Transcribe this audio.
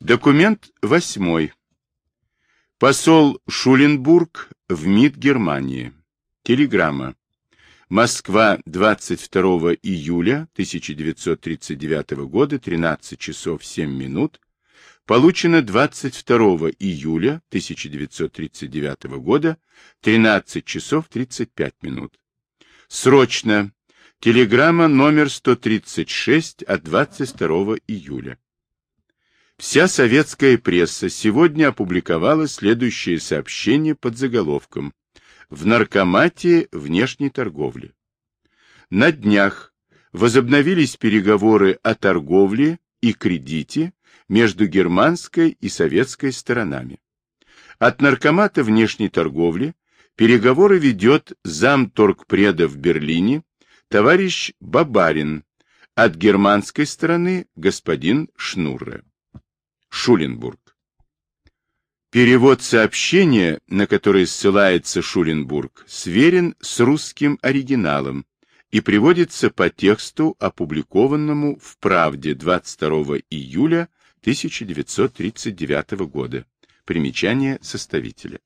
Документ восьмой. Посол Шуленбург в МИД Германии. Телеграмма. Москва, 22 июля 1939 года, 13 часов 7 минут. Получено 22 июля 1939 года, 13 часов 35 минут. Срочно. Телеграмма номер 136 от 22 июля. Вся советская пресса сегодня опубликовала следующее сообщение под заголовком «В наркоматии внешней торговли». На днях возобновились переговоры о торговле и кредите между германской и советской сторонами. От наркомата внешней торговли переговоры ведет замторгпреда в Берлине товарищ Бабарин, от германской стороны господин Шнурре. Шуленбург. Перевод сообщения, на которое ссылается Шуленбург, сверен с русским оригиналом и приводится по тексту, опубликованному в «Правде» 22 июля 1939 года. Примечание составителя.